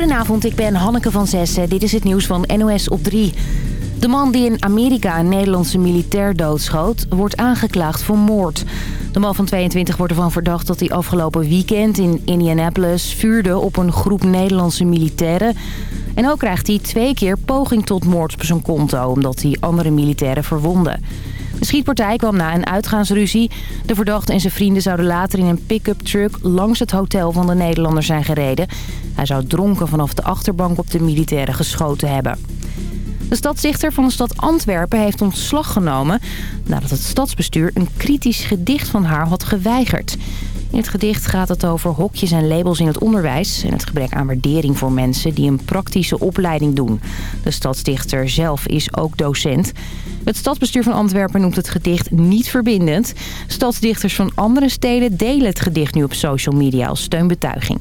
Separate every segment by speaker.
Speaker 1: Goedenavond, ik ben Hanneke van Zessen. Dit is het nieuws van NOS op 3. De man die in Amerika een Nederlandse militair doodschoot... wordt aangeklaagd voor moord. De man van 22 wordt ervan verdacht dat hij afgelopen weekend in Indianapolis... vuurde op een groep Nederlandse militairen. En ook krijgt hij twee keer poging tot moord op zijn konto... omdat hij andere militairen verwondde. De schietpartij kwam na een uitgaansruzie. De verdachte en zijn vrienden zouden later in een pick-up truck langs het hotel van de Nederlander zijn gereden. Hij zou dronken vanaf de achterbank op de militairen geschoten hebben. De stadsdichter van de stad Antwerpen heeft ontslag genomen... nadat het stadsbestuur een kritisch gedicht van haar had geweigerd. In het gedicht gaat het over hokjes en labels in het onderwijs... en het gebrek aan waardering voor mensen die een praktische opleiding doen. De stadsdichter zelf is ook docent. Het stadsbestuur van Antwerpen noemt het gedicht niet verbindend. Stadsdichters van andere steden delen het gedicht nu op social media als steunbetuiging.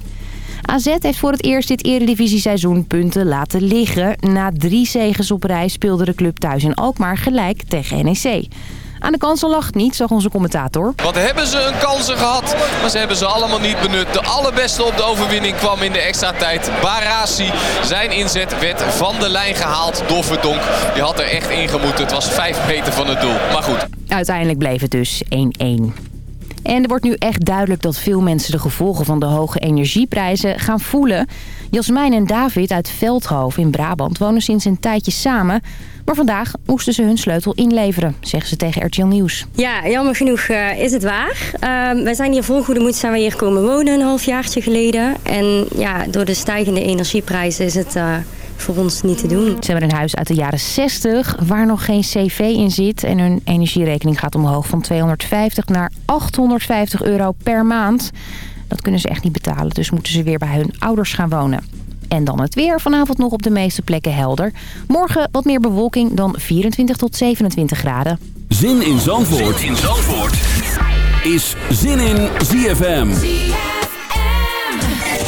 Speaker 1: AZ heeft voor het eerst dit eredivisie-seizoen punten laten liggen. Na drie zegens op rij speelde de club thuis in Alkmaar gelijk tegen NEC. Aan de kansen lag niet, zag onze commentator.
Speaker 2: Wat hebben ze een kansen gehad, maar ze hebben ze allemaal niet benut. De allerbeste op de overwinning kwam in de extra tijd. Barasi, zijn inzet werd van de lijn gehaald door Verdonk. Die had er echt in gemoeten. Het was vijf meter van het doel. Maar goed.
Speaker 1: Uiteindelijk bleef het dus 1-1. En er wordt nu echt duidelijk dat veel mensen de gevolgen van de hoge energieprijzen gaan voelen. Jasmijn en David uit Veldhoven in Brabant wonen sinds een tijdje samen. Maar vandaag moesten ze hun sleutel inleveren, zeggen ze tegen RTL Nieuws.
Speaker 3: Ja, jammer genoeg uh, is het waar. Uh, wij zijn hier vol goede moed we hier komen wonen een halfjaartje geleden. En ja, door de stijgende energieprijzen is het... Uh, voor ons niet te doen.
Speaker 1: Ze hebben een huis uit de jaren 60 waar nog geen cv in zit. En hun energierekening gaat omhoog van 250 naar 850 euro per maand. Dat kunnen ze echt niet betalen, dus moeten ze weer bij hun ouders gaan wonen. En dan het weer. Vanavond nog op de meeste plekken helder. Morgen wat meer bewolking dan 24 tot 27 graden.
Speaker 4: Zin in Zandvoort, zin in Zandvoort. is Zin in ZFM.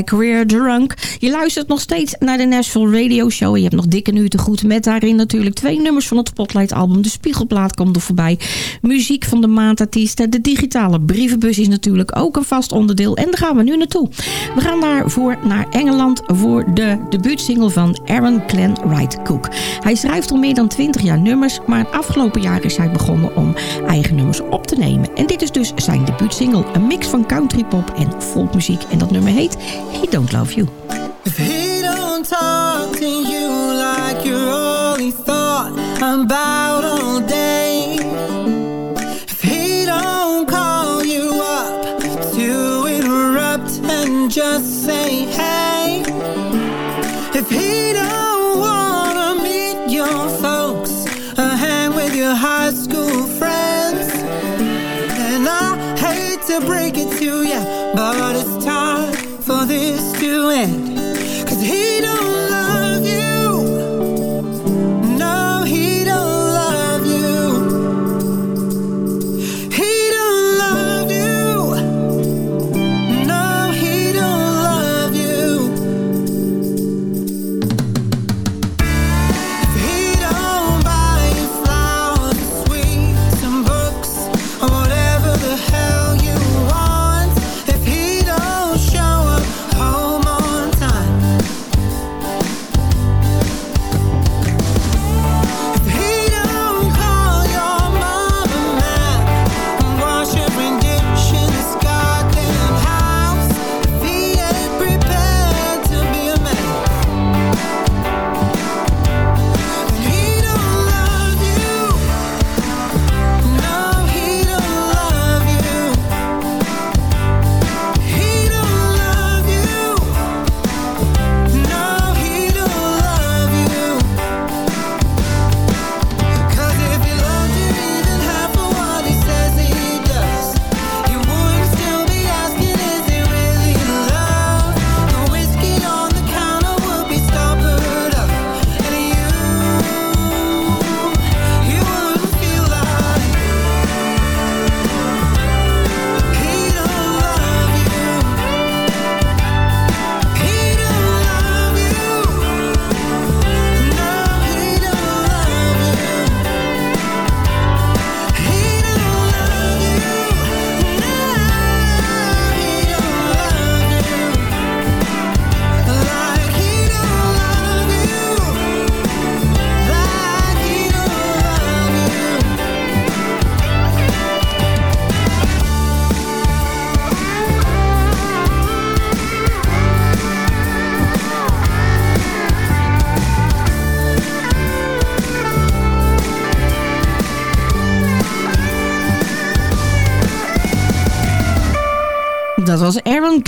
Speaker 5: my career drunk
Speaker 6: Je luistert nog steeds naar de Nashville Radio Show. Je hebt nog dikke uur te goed met daarin natuurlijk twee nummers van het Spotlight album. De Spiegelplaat komt er voorbij. Muziek van de maandartiesten. De digitale brievenbus is natuurlijk ook een vast onderdeel. En daar gaan we nu naartoe. We gaan daarvoor naar Engeland voor de debuutsingle van Aaron Glenn Wright Cook. Hij schrijft al meer dan 20 jaar nummers, maar het afgelopen jaar is hij begonnen om eigen nummers op te nemen. En dit is dus zijn debuutsingle, een mix van countrypop en folkmuziek. En dat nummer heet He Don't Love You.
Speaker 7: talk to you like you're only thought about all day. If he don't call you up to interrupt and just say hey.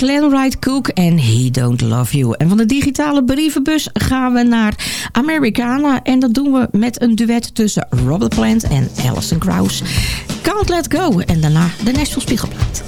Speaker 6: Glenn Wright Cook en He Don't Love You. En van de digitale brievenbus gaan we naar Americana. En dat doen we met een duet tussen Robert Plant en Alison Krauss. Can't Let Go. En daarna de Nashville Spiegelplaat.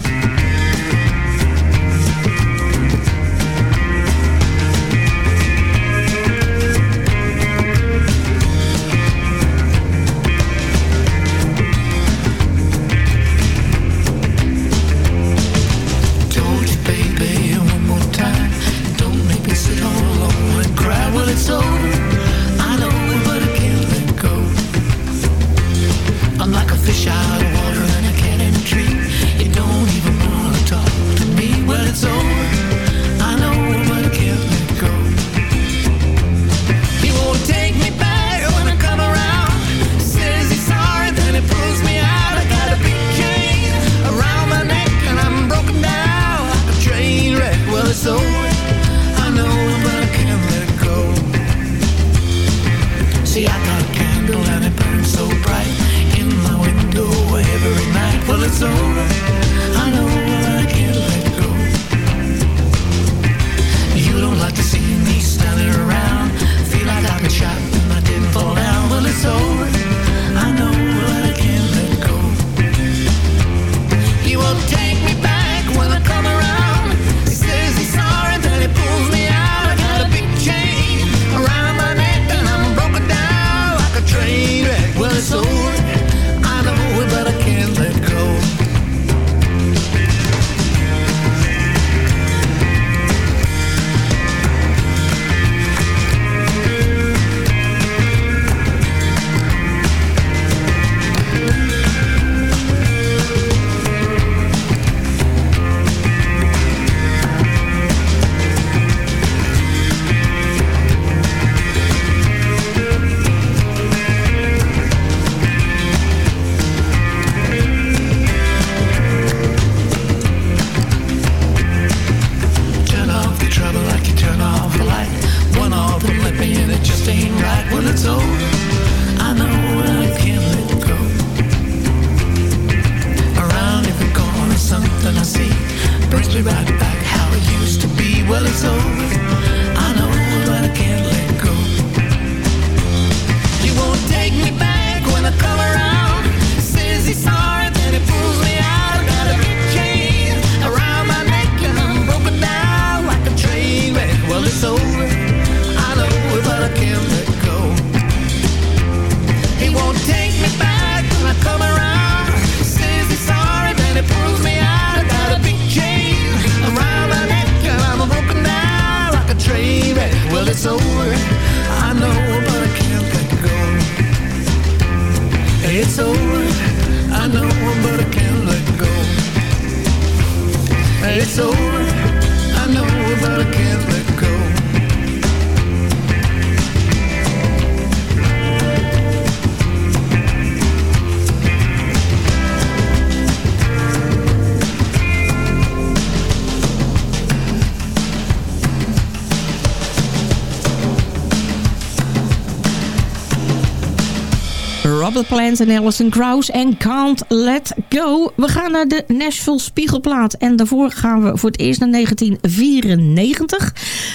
Speaker 6: Plant en Alison Krauss en Can't Let Go. We gaan naar de Nashville Spiegelplaat. En daarvoor gaan we voor het eerst naar 1994.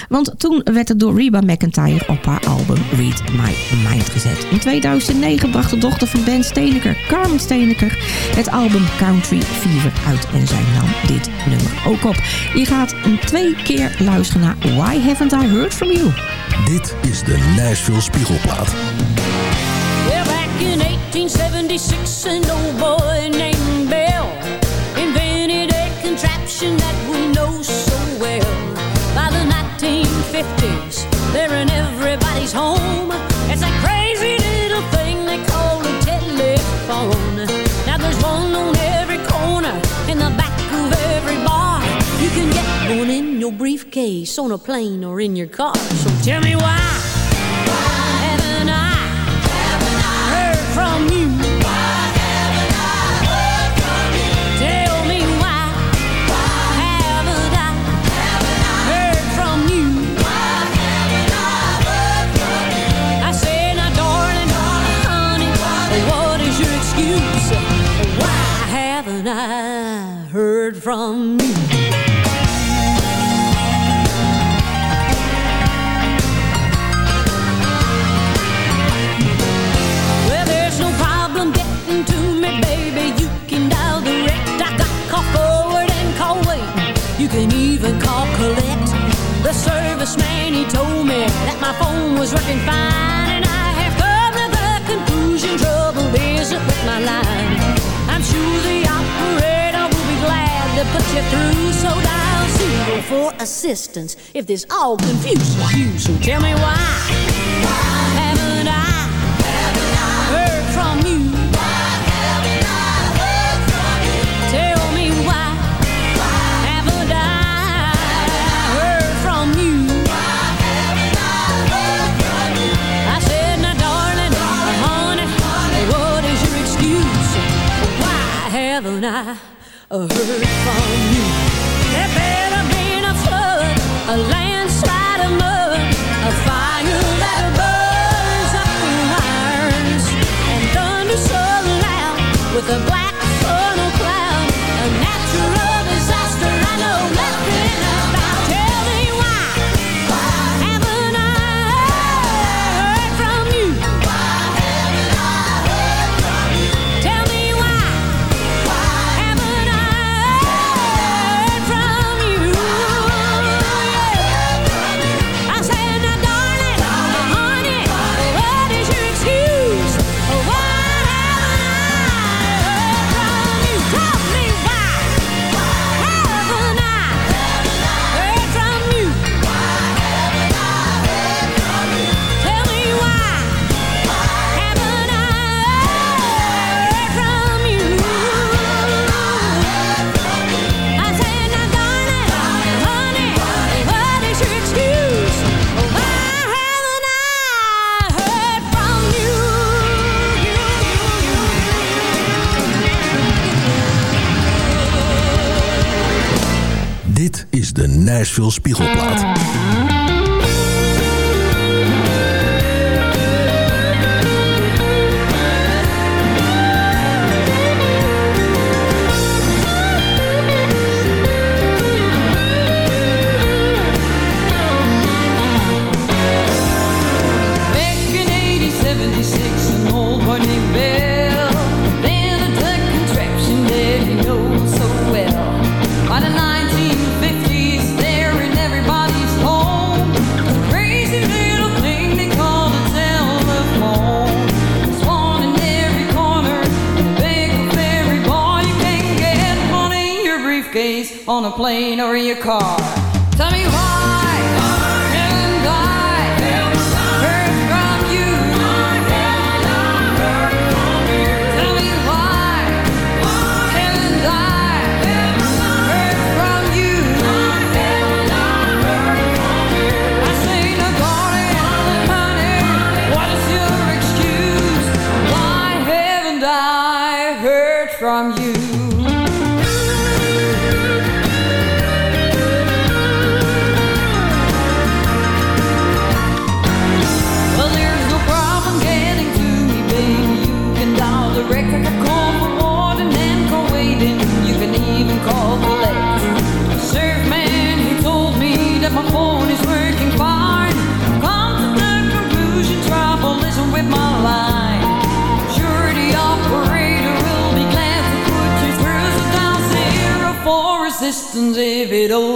Speaker 6: Want toen werd het door Reba McIntyre op haar album Read My Mind gezet. In 2009 bracht de dochter van Ben Steeneker, Carmen Steeneker, het album Country Fever uit. En zij nam dit nummer ook op. Je gaat een twee keer luisteren naar Why Haven't I Heard From You?
Speaker 4: Dit is de Nashville Spiegelplaat.
Speaker 8: Well, back in 1876, an old boy named Bill invented a contraption that we know so well. By the 1950s, they're in everybody's home. It's a crazy little thing they call a telephone. Now there's one on every corner, in the back of every bar. You can get one in your briefcase, on a plane, or in your car. So tell me why. Serviceman, he told me that my phone was working fine. To put you through. So dial zero for assistance if this all confuses you. So tell me why haven't I heard from you? Tell me why haven't I heard from you? I said, now, darling, honey, what is your excuse? Why haven't I heard from you? There better been a flood, a landslide of mud, a fire that burns up the wires, and thunder so loud with a black
Speaker 4: Nashville Spiegelplaat.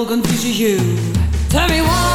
Speaker 9: gonna teach you? Tell me why.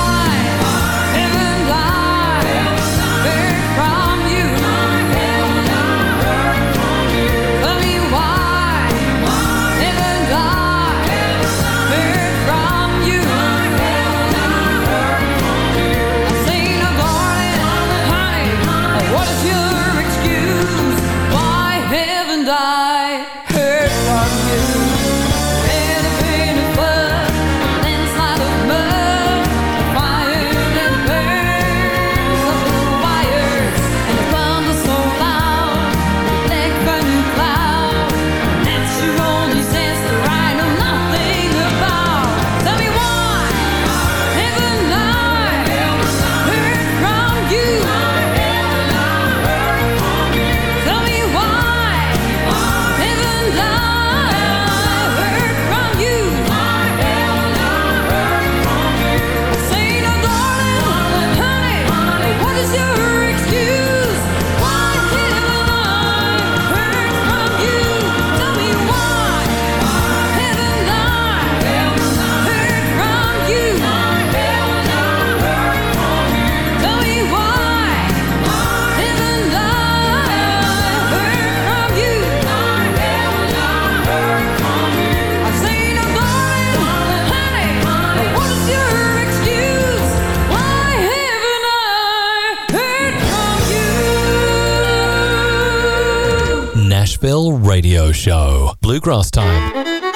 Speaker 10: Nashville Radio Show. Bluegrass Time.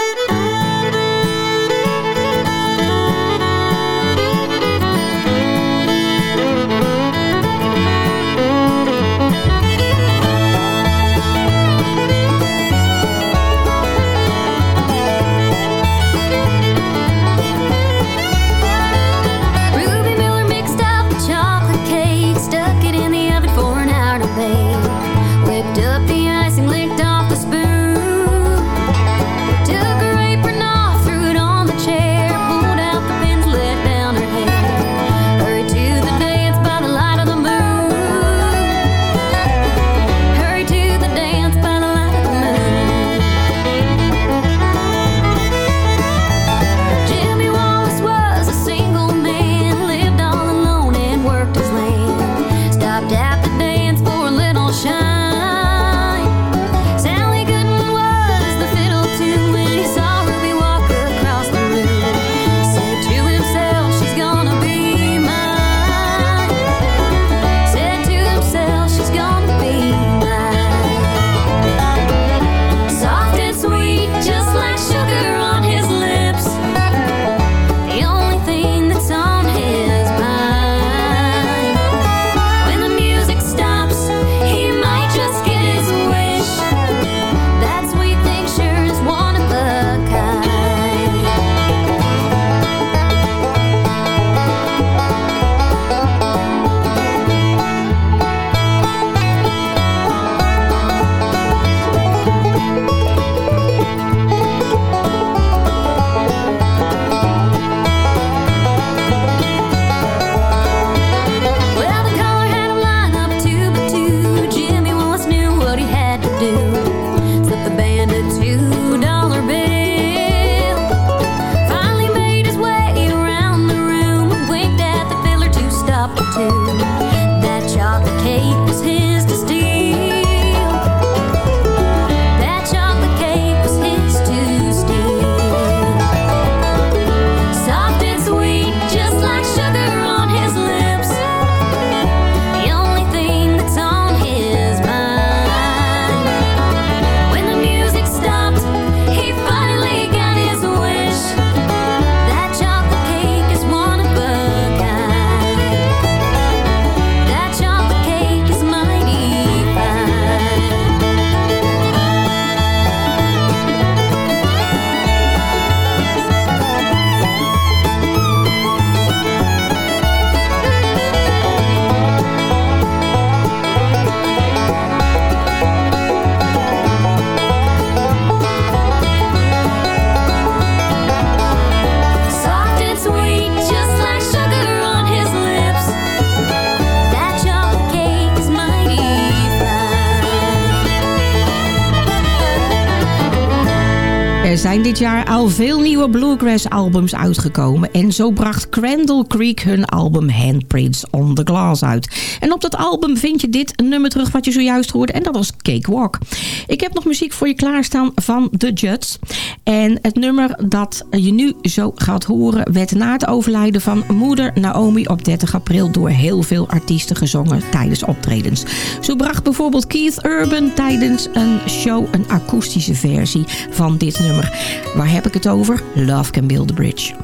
Speaker 6: Jaar al veel nieuwe bluegrass albums uitgekomen. En zo bracht Crandall Creek hun album Handprints on the Glass uit. En op dat album vind je dit nummer terug wat je zojuist hoorde. En dat was Cakewalk. Ik heb nog muziek voor je klaarstaan van The Judds. En het nummer dat je nu zo gaat horen... werd na het overlijden van moeder Naomi op 30 april... door heel veel artiesten gezongen tijdens optredens. Zo bracht bijvoorbeeld Keith Urban tijdens een show... een akoestische versie van dit nummer. Waar heb ik het over? Love Can Build a Bridge.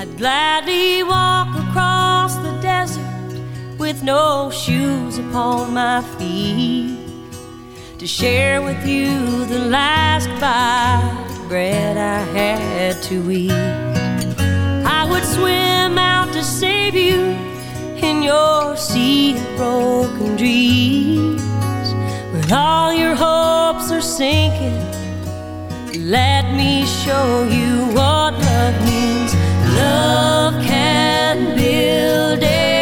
Speaker 11: I'd gladly walk across the desert with no shoes upon my feet to share with you the last bite bread I had to eat. I would swim out to save you in your sea of broken dreams when all your hopes are sinking. Let me show you what love means. Love can build a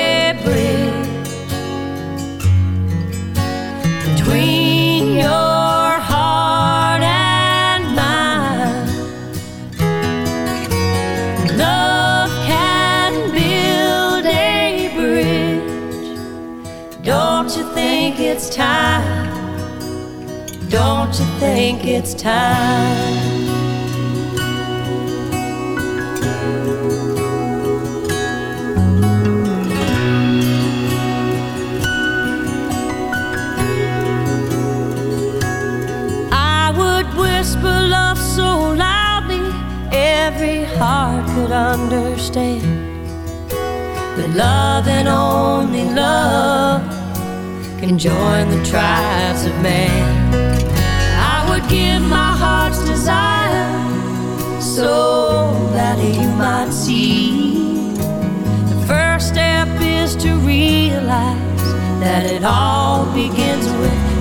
Speaker 11: Don't you think it's time? I would whisper love so loudly every heart could understand. that love and only love can join the tribes of man. So that you might see. The first step is to realize that it all begins with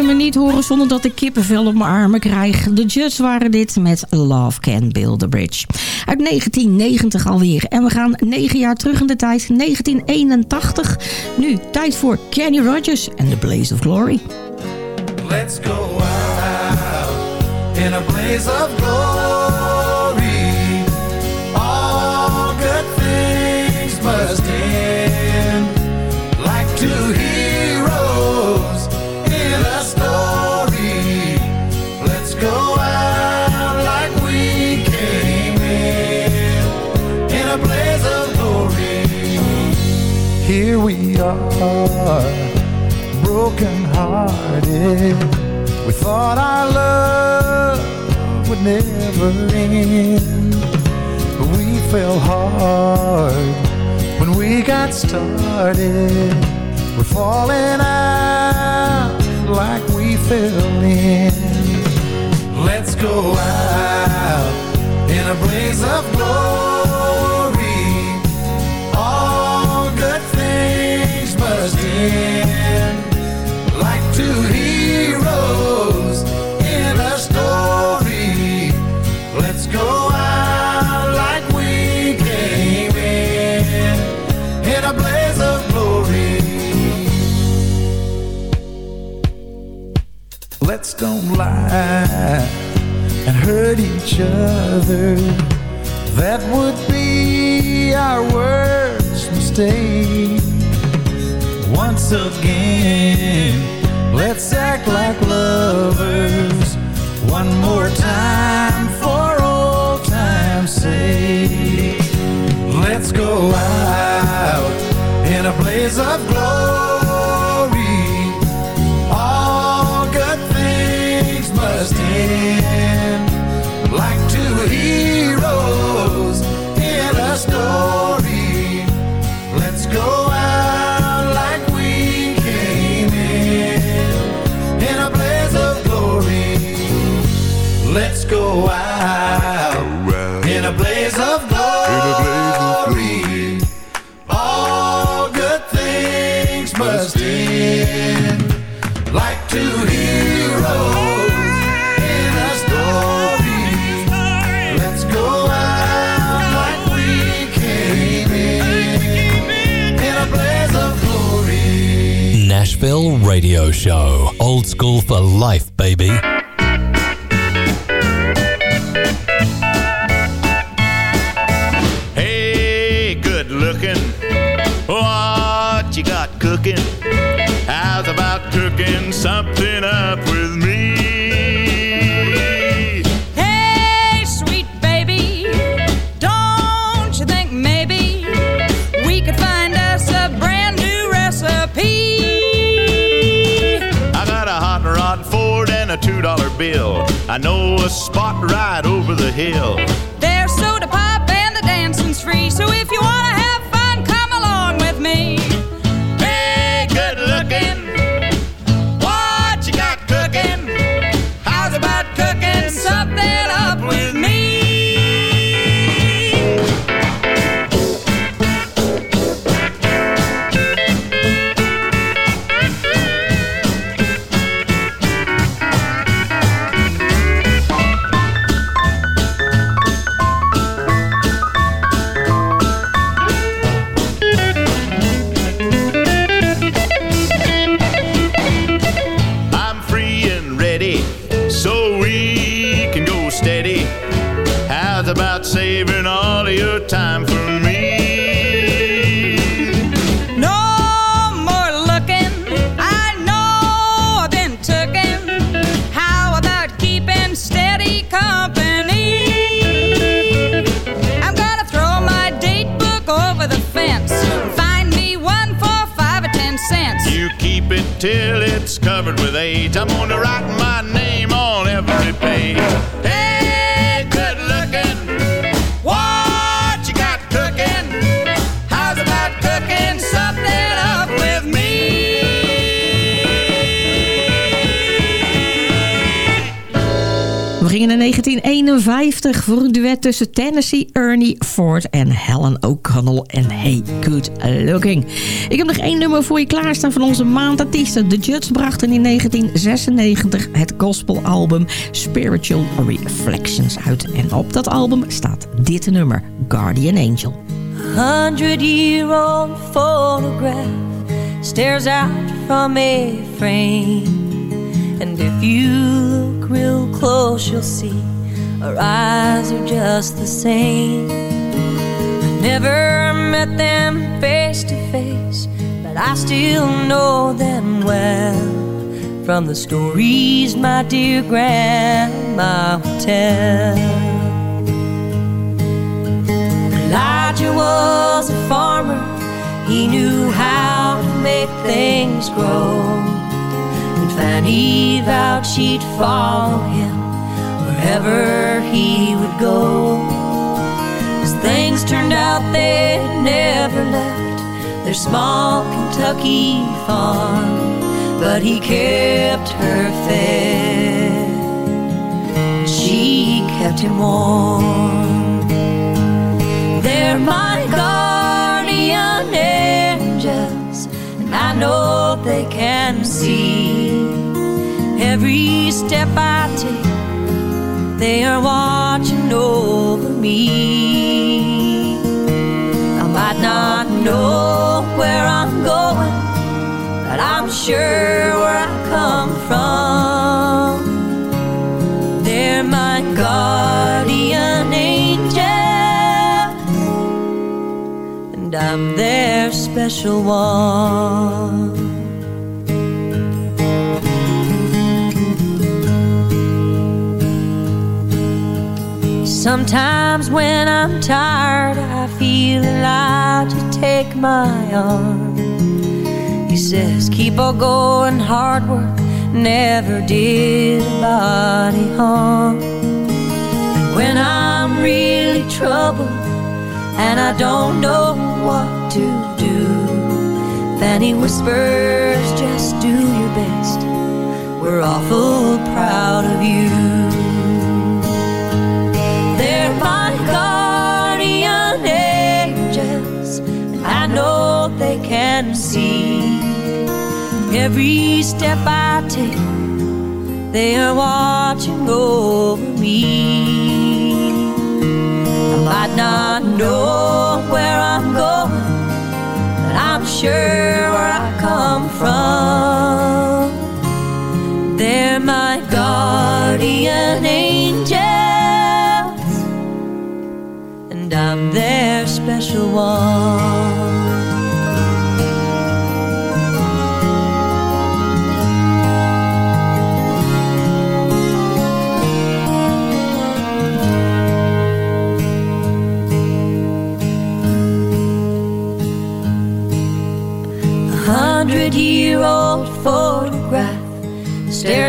Speaker 6: nummer niet horen zonder dat ik kippenvel op mijn armen krijg. De Judds waren dit met Love Can Build a Bridge. Uit 1990 alweer. En we gaan negen jaar terug in de tijd. 1981. Nu tijd voor Kenny Rogers en The Blaze of Glory.
Speaker 12: Let's go out in a blaze of glory. Are broken hearted. We thought our love would never end. But we fell hard when we got started. We're falling out like we fell in. Let's go out in a blaze of glory. Like two heroes in a story. Let's go out like we came in, in a blaze of glory. Let's don't lie and hurt each other. That would be our worst mistake. Once again, let's act like lovers. One more time for old time's sake. Let's go out in a blaze of glory. All good things must end
Speaker 10: Nashville Radio Show. Old school for life, baby.
Speaker 13: Hey, good looking. What you got cooking? How's about cooking something bill. I know a spot right over the hill. Age. I'm gonna write my
Speaker 6: Naar 1951 voor een duet tussen Tennessee Ernie Ford en Helen O'Connell. En Hey Good Looking. Ik heb nog één nummer voor je klaarstaan van onze maandartiesten. The Judds brachten in 1996 het gospelalbum Spiritual Reflections uit. En op dat album staat dit nummer, Guardian Angel.
Speaker 11: hundred year old photograph stares out from a frame. And if you look real close, you'll see our eyes are just the same. I never met them face to face, but I still know them well from the stories my dear grandma would tell. Elijah was a farmer. He knew how to make things grow. And Fanny vowed she'd follow him wherever he would go. As things turned out, they never left their small Kentucky farm. but he kept her fed. She kept him warm. They're my guardian I know they can see every step I take. They are watching over me. I might not know where I'm going, but I'm sure where I come from. They're my guardian angels, and I'm special one. Sometimes when I'm tired, I feel allowed to take my arm. He says, Keep on going, hard work never did a body harm. And when I'm really troubled and I don't know what to do, he whispers, Just do your best. We're awful proud of you. They're my guardian angels, and I know they can see every step I take. They are watching over me. I might not know where I'm going,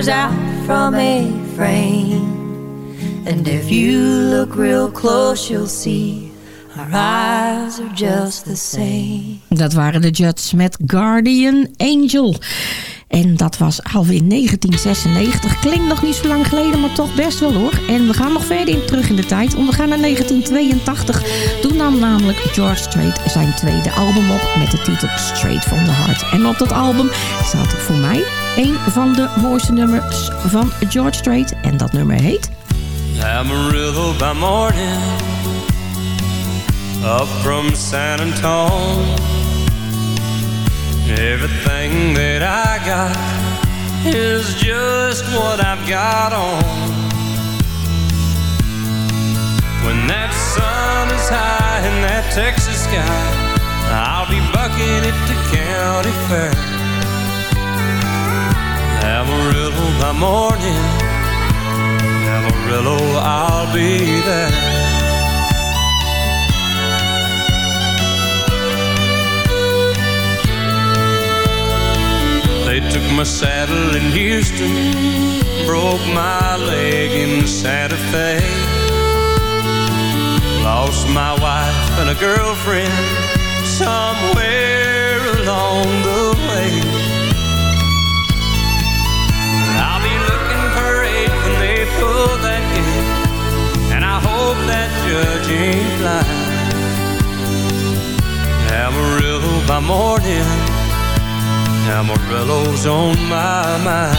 Speaker 11: stares out from a frame. And if you look real close, you'll see our eyes are just the same.
Speaker 6: Dat waren de Judds met Guardian Angel. En dat was alweer 1996. Klinkt nog niet zo lang geleden, maar toch best wel hoor. En we gaan nog verder in, terug in de tijd. Want we gaan naar 1982. Toen nam namelijk George Strait zijn tweede album op met de titel Straight from the Heart. En op dat album staat voor mij een van de mooiste nummers van George Strait. En dat nummer heet...
Speaker 14: Amarillo by morning, up from San Antone. Everything that I got is just what I've got on. When that sun is high in that Texas sky, I'll be bucking at the county fair. Amarillo by morning. Amarillo, I'll be there. They took my saddle in Houston, broke my leg in Santa Fe. Lost my wife and a girlfriend somewhere along the way. I'll be looking for eight when they pull that gate, and I hope that judge ain't lying. Amarillo by morning, Amarillo's on my mind.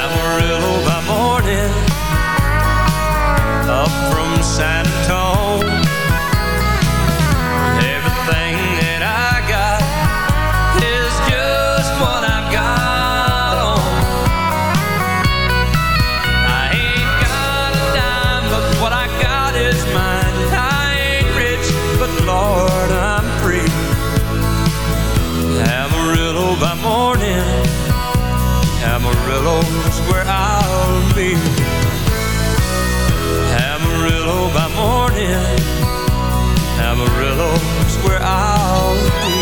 Speaker 14: Amarillo by morning, up from San Antonio. Amarillo's where I'll be. Amarillo by morning. Amarillo's where I'll be.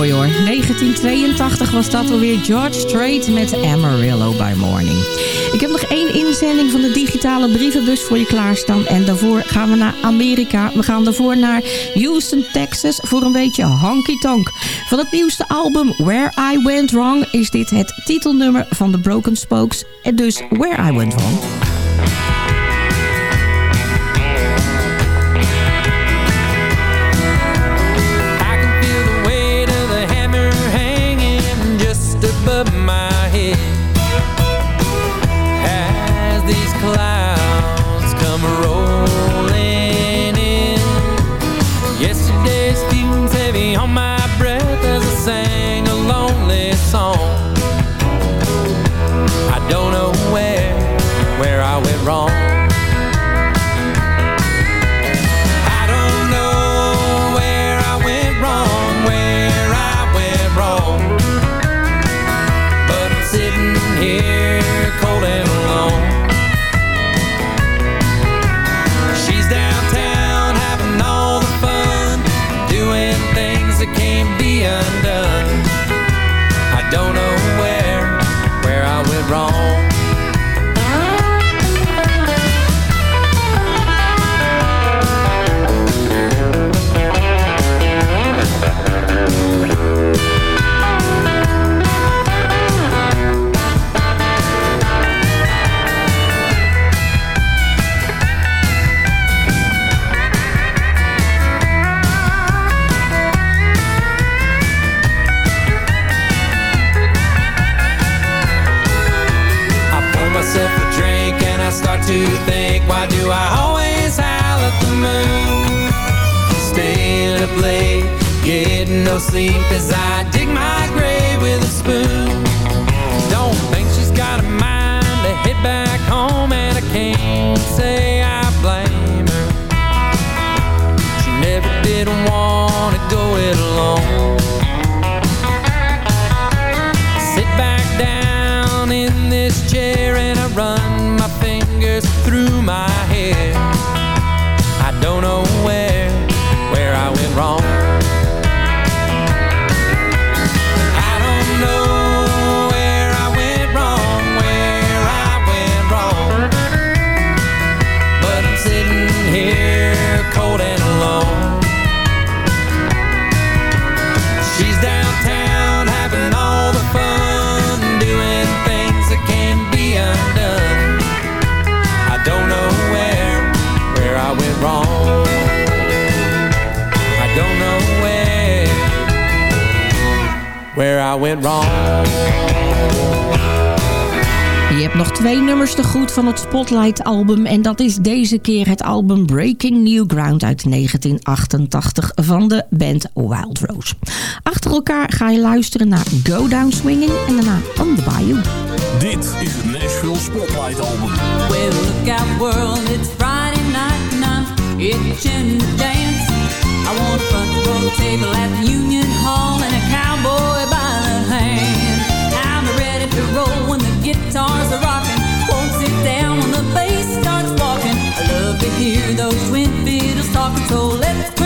Speaker 6: Mooi hoor. 1982 was dat alweer George Strait met Amarillo by Morning. Ik heb nog één inzending van de digitale brievenbus voor je klaarstaan. En daarvoor gaan we naar Amerika. We gaan daarvoor naar Houston, Texas voor een beetje honky tonk. Van het nieuwste album Where I Went Wrong is dit het titelnummer van The Broken Spokes. En dus Where I Went Wrong.
Speaker 15: In this chair and I run my fingers through my hair. I don't know where, I went wrong.
Speaker 6: Je hebt nog twee nummers te goed van het Spotlight-album... en dat is deze keer het album Breaking New Ground uit 1988 van de band Wild Rose. Achter elkaar ga je luisteren naar Go Down Swinging en daarna On The Bayou.
Speaker 4: Dit is het Nashville Spotlight Album.
Speaker 16: Well, look out, world, it's Friday night and I'm itching to dance. I want a front row table at the Union Hall and hear those twin fiddles talking, so let's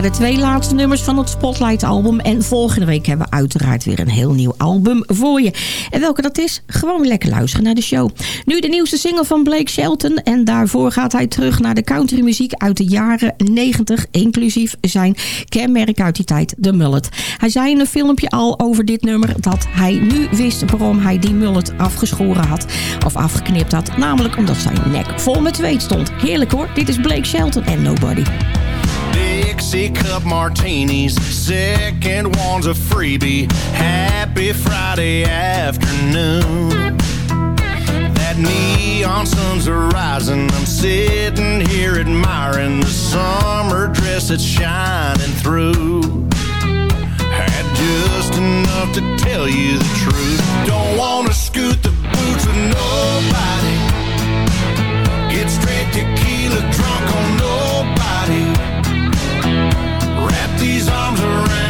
Speaker 6: de twee laatste nummers van het Spotlight album. En volgende week hebben we uiteraard weer een heel nieuw album voor je. En welke dat is? Gewoon lekker luisteren naar de show. Nu de nieuwste single van Blake Shelton. En daarvoor gaat hij terug naar de countrymuziek uit de jaren 90. Inclusief zijn kenmerk uit die tijd, de mullet. Hij zei in een filmpje al over dit nummer dat hij nu wist waarom hij die mullet afgeschoren had. Of afgeknipt had. Namelijk omdat zijn nek vol met zweet stond. Heerlijk hoor, dit is Blake Shelton en Nobody.
Speaker 12: Dixie cup martinis. Second one's a freebie. Happy Friday afternoon. That neon sun's rising. I'm sitting here admiring the summer dress that's shining through. Had just enough to tell you the truth. Don't wanna scoot the boots with nobody. Get straight tequila drunk on these arms around.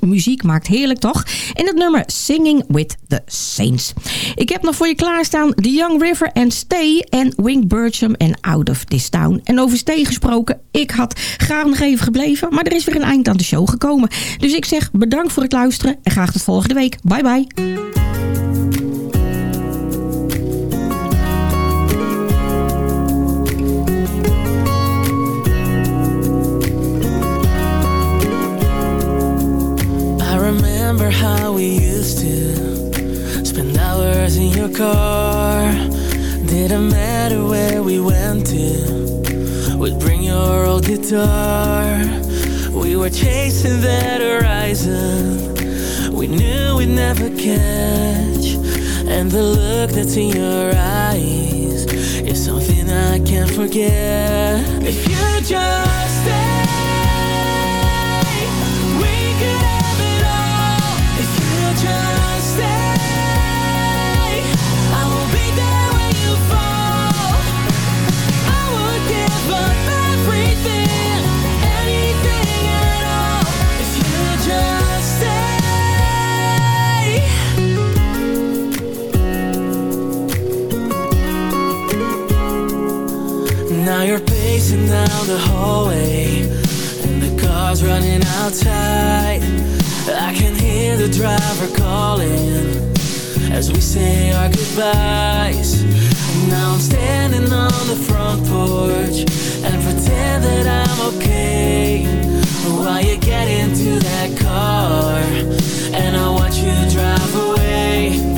Speaker 6: muziek maakt. Heerlijk toch? En het nummer Singing with the Saints. Ik heb nog voor je klaarstaan The Young River and Stay en Wing Bertram en Out of This Town. En over Stay gesproken, ik had graag nog even gebleven, maar er is weer een eind aan de show gekomen. Dus ik zeg bedankt voor het luisteren en graag tot volgende week. Bye bye.
Speaker 17: remember how we used to Spend hours in your car. Didn't matter where we went to We'd bring your old guitar. We were chasing that horizon. We knew we'd never catch. And the look that's in your eyes Is something I can't forget. If you just Now you're pacing down the hallway And the car's running outside I can hear the driver calling As we say our goodbyes. Now I'm standing on the front porch And pretend that I'm okay. While you get into that car And I watch you drive away.